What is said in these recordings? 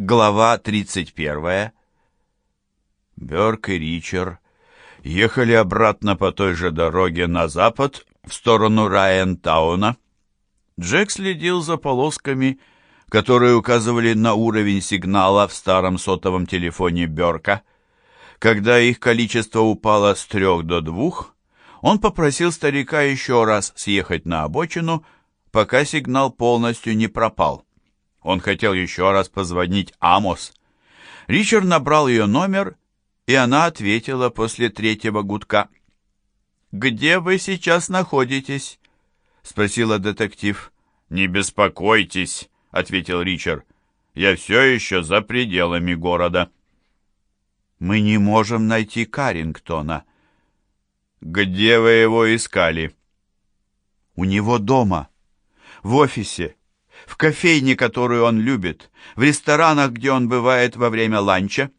Глава 31. Бёрк и Ричард ехали обратно по той же дороге на запад, в сторону Райентауна. Джек следил за полосками, которые указывали на уровень сигнала в старом сотовом телефоне Бёрка. Когда их количество упало с трех до двух, он попросил старика еще раз съехать на обочину, пока сигнал полностью не пропал. Он хотел еще раз позвонить Амос. Ричард набрал ее номер, и она ответила после третьего гудка. «Где вы сейчас находитесь?» — спросила детектив. «Не беспокойтесь», — ответил Ричард. «Я все еще за пределами города». «Мы не можем найти Карингтона». «Где вы его искали?» «У него дома, в офисе в кофейне, которую он любит, в ресторанах, где он бывает во время ланча.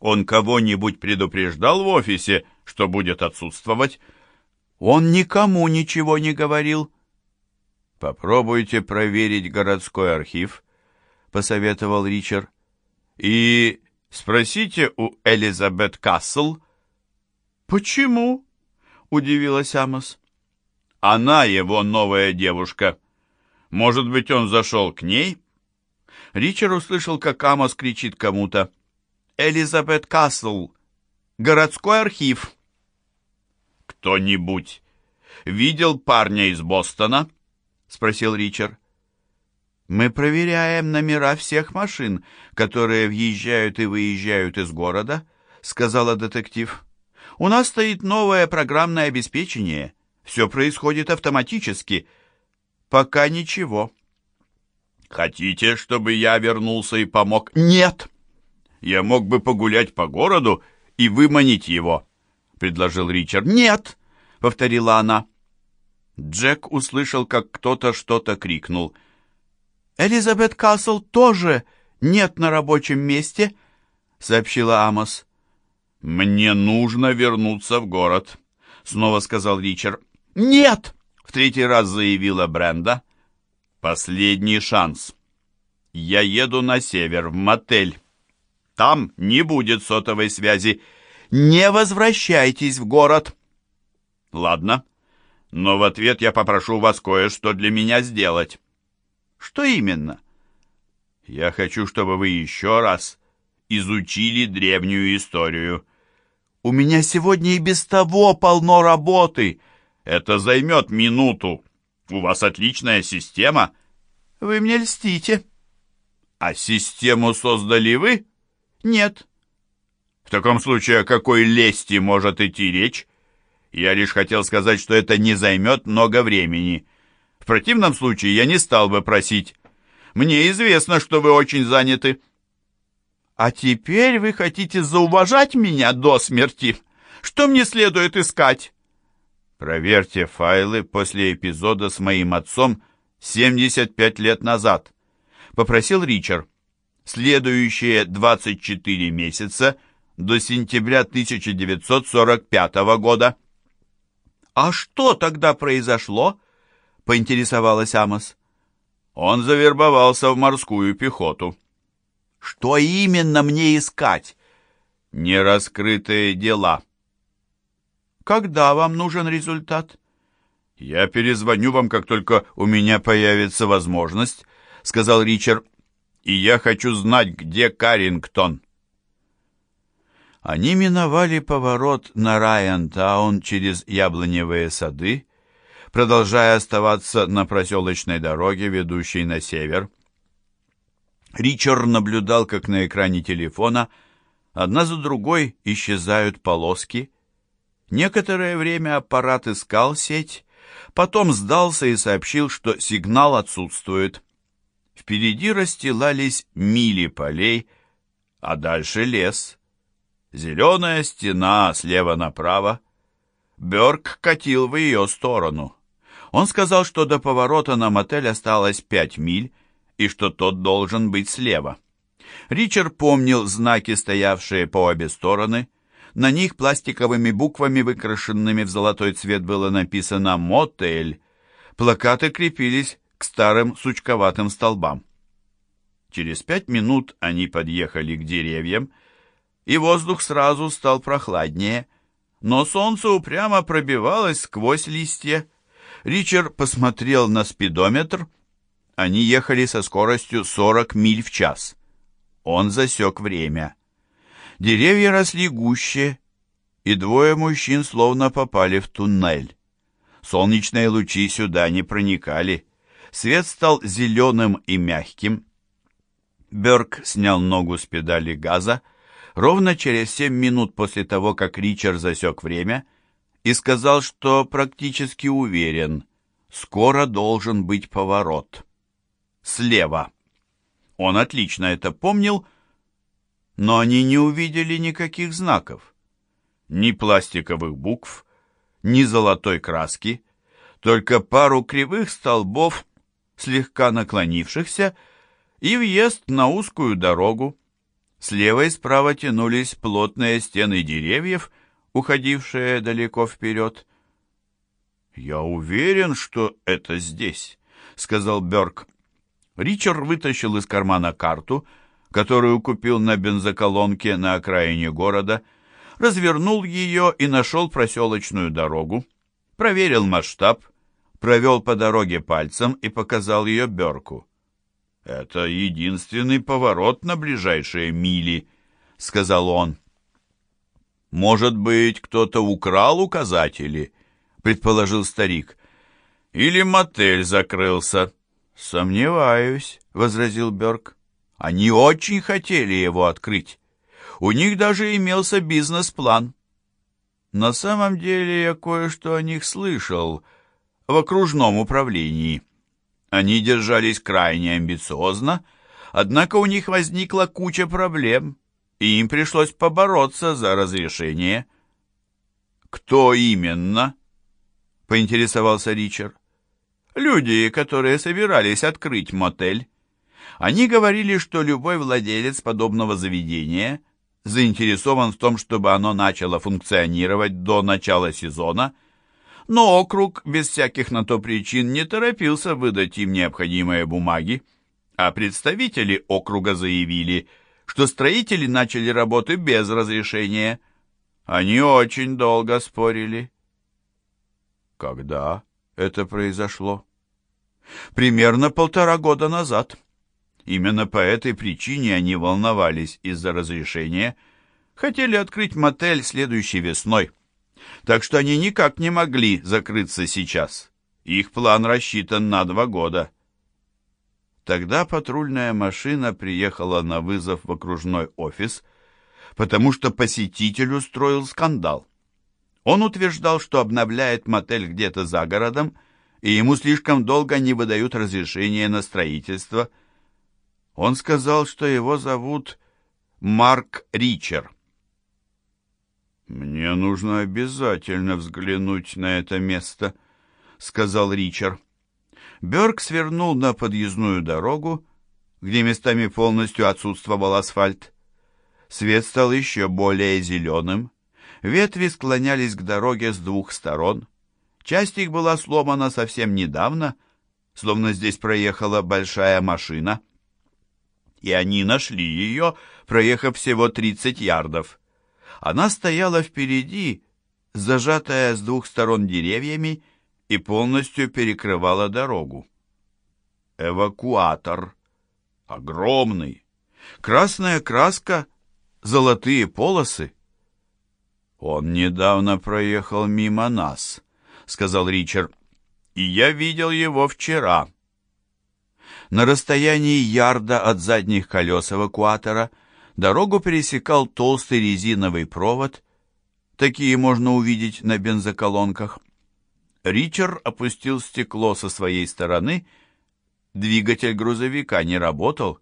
Он кого-нибудь предупреждал в офисе, что будет отсутствовать? Он никому ничего не говорил. Попробуйте проверить городской архив, посоветовал Ричард. И спросите у Элизабет Кассел. Почему? удивилась Амос. Она его новая девушка. Может быть, он зашел к ней? Ричард услышал, как Амос кричит кому-то. «Элизабет Касл! Городской архив!» «Кто-нибудь видел парня из Бостона?» — спросил Ричард. «Мы проверяем номера всех машин, которые въезжают и выезжают из города», — сказала детектив. «У нас стоит новое программное обеспечение. Все происходит автоматически. Пока ничего. Хотите, чтобы я вернулся и помог? Нет. Я мог бы погулять по городу и выманить его, предложил Ричард. Нет, повторила она. Джек услышал, как кто-то что-то крикнул. «Элизабет Касл тоже нет на рабочем месте», — сообщила Амос. «Мне нужно вернуться в город», — снова сказал Ричард. «Нет!» В третий раз заявила Бренда. «Последний шанс. Я еду на север, в мотель. Там не будет сотовой связи. Не возвращайтесь в город». «Ладно, но в ответ я попрошу вас кое-что для меня сделать». «Что именно?» «Я хочу, чтобы вы еще раз изучили древнюю историю». «У меня сегодня и без того полно работы», это займет минуту. У вас отличная система. Вы мне льстите. А систему создали вы? Нет. В таком случае о какой лести может идти речь? Я лишь хотел сказать, что это не займет много времени. В противном случае я не стал бы просить. Мне известно, что вы очень заняты. А теперь вы хотите зауважать меня до смерти? Что мне следует искать? Проверьте файлы после эпизода с моим отцом 75 лет назад. Попросил Ричард. Следующие 24 месяца до сентября 1945 года. «А что тогда произошло?» — поинтересовалась Амос. Он завербовался в морскую пехоту. «Что именно мне искать?» «Нераскрытые дела». Когда вам нужен результат? Я перезвоню вам, как только у меня появится возможность, сказал Ричард. И я хочу знать, где Карингтон. Они миновали поворот на Райантаун через яблоневые сады, продолжая оставаться на проселочной дороге, ведущей на север. Ричард наблюдал, как на экране телефона одна за другой исчезают полоски, Некоторое время аппарат искал сеть, потом сдался и сообщил, что сигнал отсутствует. Впереди расстилались мили полей, а дальше лес. Зеленая стена слева направо. Бёрк катил в ее сторону. Он сказал, что до поворота на мотель осталось пять миль, и что тот должен быть слева. Ричард помнил знаки, стоявшие по обе стороны, на них пластиковыми буквами, выкрашенными в золотой цвет, было написано «Мотель». Плакаты крепились к старым сучковатым столбам. Через пять минут они подъехали к деревьям, и воздух сразу стал прохладнее, но солнце упрямо пробивалось сквозь листья. Ричард посмотрел на спидометр. Они ехали со скоростью 40 миль в час. Он засек время. Деревья росли гуще, и двое мужчин словно попали в туннель. Солнечные лучи сюда не проникали. Свет стал зеленым и мягким. Берг снял ногу с педали газа ровно через семь минут после того, как Ричард засек время, и сказал, что практически уверен, скоро должен быть поворот. Слева. Он отлично это помнил, но они не увидели никаких знаков ни пластиковых букв, ни золотой краски, только пару кривых столбов, слегка наклонившихся, и въезд на узкую дорогу. Слева и справа тянулись плотные стены деревьев, уходившие далеко вперед. «Я уверен, что это здесь», — сказал Бёрк. Ричард вытащил из кармана карту, которую купил на бензоколонке на окраине города, — развернул ее и нашел проселочную дорогу, проверил масштаб, провел по дороге пальцем и показал ее Берку. «Это единственный поворот на ближайшие мили», — сказал он. «Может быть, кто-то украл указатели?» — предположил старик. «Или мотель закрылся?» «Сомневаюсь», — возразил Берг. «Они очень хотели его открыть. У них даже имелся бизнес-план. На самом деле я кое-что о них слышал в окружном управлении. Они держались крайне амбициозно, однако у них возникла куча проблем, и им пришлось побороться за разрешение. «Кто именно?» — поинтересовался Ричард. «Люди, которые собирались открыть мотель. Они говорили, что любой владелец подобного заведения — заинтересован в том, чтобы оно начало функционировать до начала сезона, но округ без всяких на то причин не торопился выдать им необходимые бумаги, а представители округа заявили, что строители начали работы без разрешения. Они очень долго спорили. Когда это произошло? Примерно полтора года назад. Именно по этой причине они волновались из-за разрешения, хотели открыть мотель следующей весной. Так что они никак не могли закрыться сейчас. Их план рассчитан на два года. Тогда патрульная машина приехала на вызов в окружной офис, потому что посетитель устроил скандал. Он утверждал, что обновляет мотель где-то за городом, и ему слишком долго не выдают разрешение на строительство – он сказал, что его зовут Марк Ричер. «Мне нужно обязательно взглянуть на это место», — сказал Ричард. Бёрк свернул на подъездную дорогу, где местами полностью отсутствовал асфальт. Свет стал еще более зеленым. Ветви склонялись к дороге с двух сторон. Часть их была сломана совсем недавно, словно здесь проехала большая машина — и они нашли ее, проехав всего 30 ярдов. Она стояла впереди, зажатая с двух сторон деревьями, и полностью перекрывала дорогу. Эвакуатор. Огромный. Красная краска, золотые полосы. «Он недавно проехал мимо нас», — сказал Ричард. «И я видел его вчера». На расстоянии ярда от задних колес эвакуатора дорогу пересекал толстый резиновый провод. Такие можно увидеть на бензоколонках. Ричард опустил стекло со своей стороны. Двигатель грузовика не работал.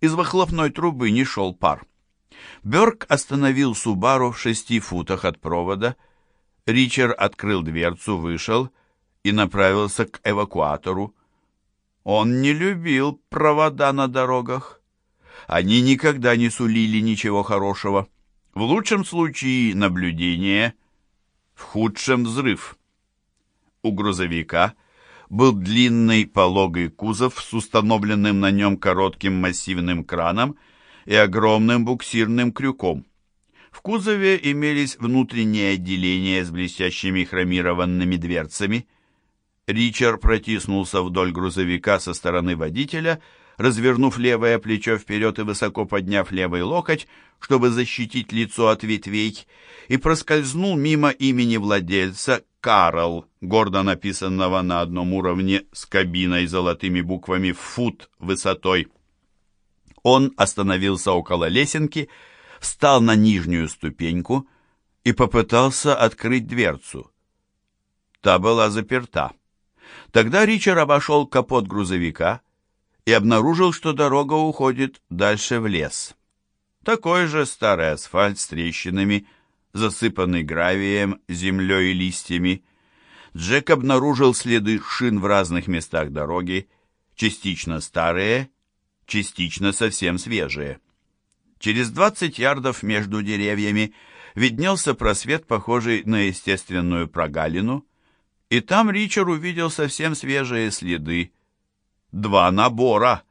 Из выхлопной трубы не шел пар. Берг остановил Субару в шести футах от провода. Ричард открыл дверцу, вышел и направился к эвакуатору. Он не любил провода на дорогах. Они никогда не сулили ничего хорошего. В лучшем случае наблюдение, в худшем взрыв. У грузовика был длинный пологий кузов с установленным на нем коротким массивным краном и огромным буксирным крюком. В кузове имелись внутренние отделения с блестящими хромированными дверцами. Ричард протиснулся вдоль грузовика со стороны водителя, развернув левое плечо вперед и высоко подняв левый локоть, чтобы защитить лицо от ветвей, и проскользнул мимо имени владельца Карл, гордо написанного на одном уровне с кабиной золотыми буквами «фут» высотой. Он остановился около лесенки, встал на нижнюю ступеньку и попытался открыть дверцу. Та была заперта. Тогда Ричард обошел капот грузовика и обнаружил, что дорога уходит дальше в лес. Такой же старый асфальт с трещинами – засыпанный гравием, землей и листьями. Джек обнаружил следы шин в разных местах дороги, частично старые, частично совсем свежие. Через 20 ярдов между деревьями виднелся просвет, похожий на естественную прогалину, и там Ричард увидел совсем свежие следы. Два набора,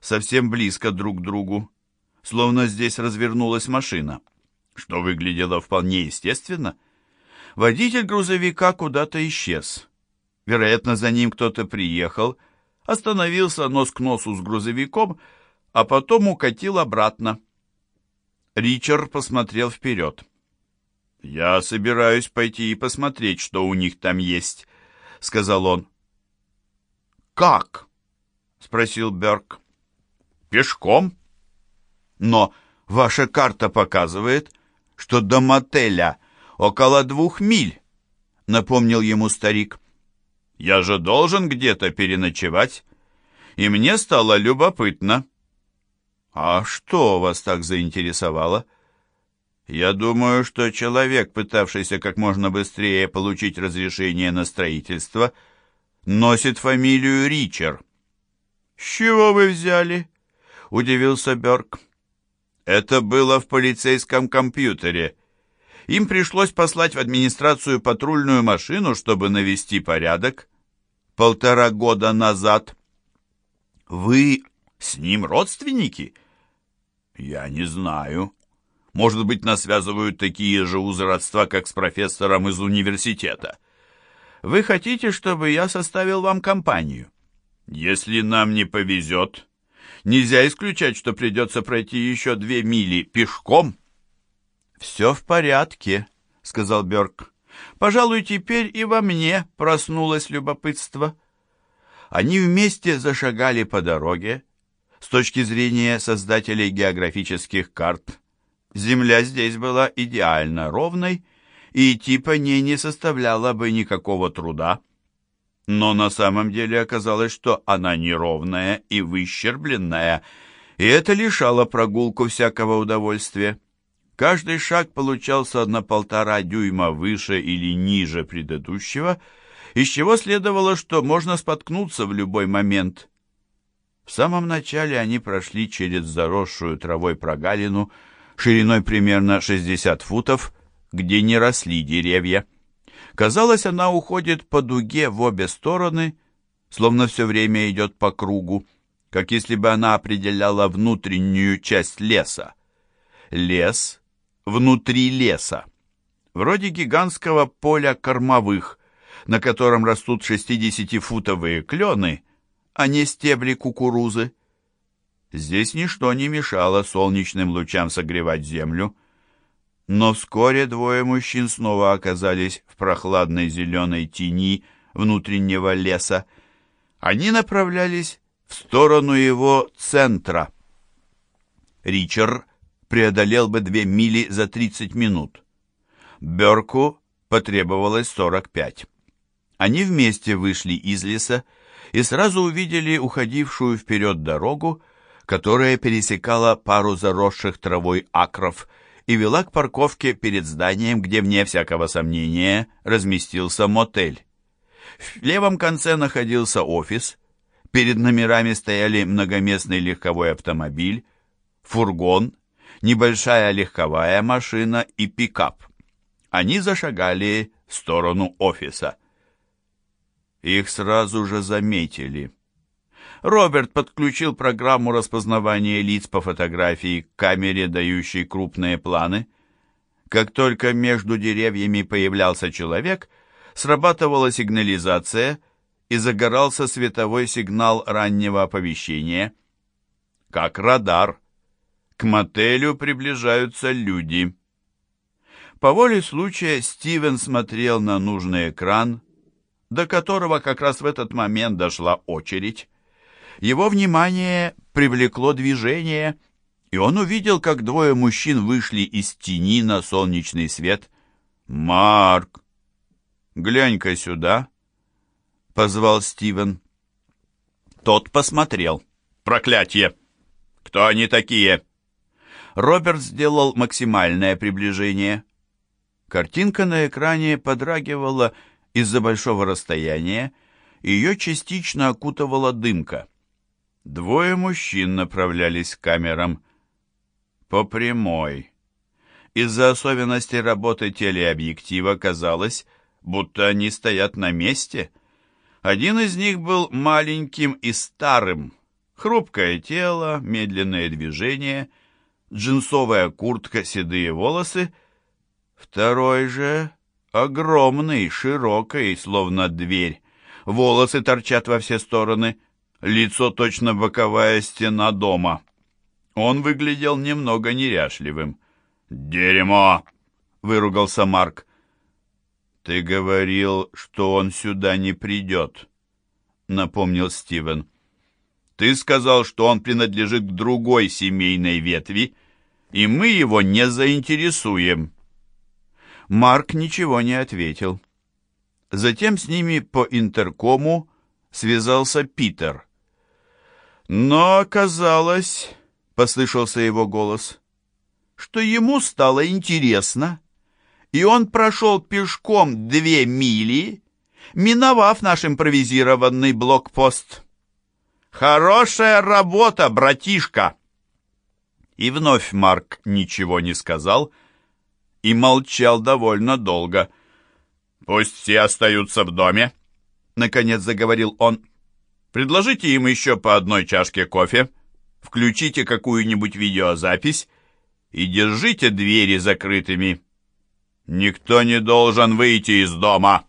совсем близко друг к другу, словно здесь развернулась машина что выглядело вполне естественно. Водитель грузовика куда-то исчез. Вероятно, за ним кто-то приехал, остановился нос к носу с грузовиком, а потом укатил обратно. Ричард посмотрел вперед. «Я собираюсь пойти и посмотреть, что у них там есть», — сказал он. «Как?» — спросил Берг. «Пешком». «Но ваша карта показывает, что до мотеля около двух миль, напомнил ему старик. Я же должен где-то переночевать, и мне стало любопытно. А что вас так заинтересовало? Я думаю, что человек, пытавшийся как можно быстрее получить разрешение на строительство, носит фамилию Ричер. С чего вы взяли? удивился Бёрк. Это было в полицейском компьютере. Им пришлось послать в администрацию патрульную машину, чтобы навести порядок. Полтора года назад. Вы с ним родственники? Я не знаю. Может быть, нас связывают такие же узы родства, как с профессором из университета. Вы хотите, чтобы я составил вам компанию? Если нам не повезет, Нельзя исключать, что придется пройти еще две мили пешком. «Все в порядке», — сказал Бёрк. «Пожалуй, теперь и во мне проснулось любопытство». Они вместе зашагали по дороге. С точки зрения создателей географических карт, земля здесь была идеально ровной, и идти по ней не составляло бы никакого труда. Но на самом деле оказалось, что она неровная и выщербленная, и это лишало прогулку всякого удовольствия. Каждый шаг получался на полтора дюйма выше или ниже предыдущего, из чего следовало, что можно споткнуться в любой момент. В самом начале они прошли через заросшую травой прогалину шириной примерно 60 футов, где не росли деревья. Казалось, она уходит по дуге в обе стороны, словно все время идет по кругу, как если бы она определяла внутреннюю часть леса. Лес внутри леса. Вроде гигантского поля кормовых, на котором растут 60-футовые клены, а не стебли кукурузы. Здесь ничто не мешало солнечным лучам согревать землю, но вскоре двое мужчин снова оказались в прохладной зеленой тени внутреннего леса. Они направлялись в сторону его центра. Ричард преодолел бы две мили за 30 минут. Берку потребовалось 45. Они вместе вышли из леса и сразу увидели уходившую вперед дорогу, которая пересекала пару заросших травой акров и вела к парковке перед зданием, где, вне всякого сомнения, разместился мотель. В левом конце находился офис, перед номерами стояли многоместный легковой автомобиль, фургон, небольшая легковая машина и пикап. Они зашагали в сторону офиса. Их сразу же заметили. Роберт подключил программу распознавания лиц по фотографии к камере, дающей крупные планы. Как только между деревьями появлялся человек, срабатывала сигнализация и загорался световой сигнал раннего оповещения. Как радар. К мотелю приближаются люди. По воле случая Стивен смотрел на нужный экран, до которого как раз в этот момент дошла очередь. Его внимание привлекло движение, и он увидел, как двое мужчин вышли из тени на солнечный свет. «Марк, глянь-ка сюда!» — позвал Стивен. Тот посмотрел. «Проклятье! Кто они такие?» Роберт сделал максимальное приближение. Картинка на экране подрагивала из-за большого расстояния, ее частично окутывала дымка. Двое мужчин направлялись к камерам по прямой. Из-за особенностей работы телеобъектива казалось, будто они стоят на месте. Один из них был маленьким и старым. Хрупкое тело, медленное движение, джинсовая куртка, седые волосы. Второй же огромный, широкий, словно дверь. Волосы торчат во все стороны — лицо точно боковая стена дома. Он выглядел немного неряшливым. «Дерьмо!» — выругался Марк. «Ты говорил, что он сюда не придет», — напомнил Стивен. «Ты сказал, что он принадлежит к другой семейной ветви, и мы его не заинтересуем». Марк ничего не ответил. Затем с ними по интеркому связался Питер — но оказалось, — послышался его голос, — что ему стало интересно, и он прошел пешком две мили, миновав наш импровизированный блокпост. «Хорошая работа, братишка!» И вновь Марк ничего не сказал и молчал довольно долго. «Пусть все остаются в доме», — наконец заговорил он. Предложите им еще по одной чашке кофе, включите какую-нибудь видеозапись и держите двери закрытыми. Никто не должен выйти из дома.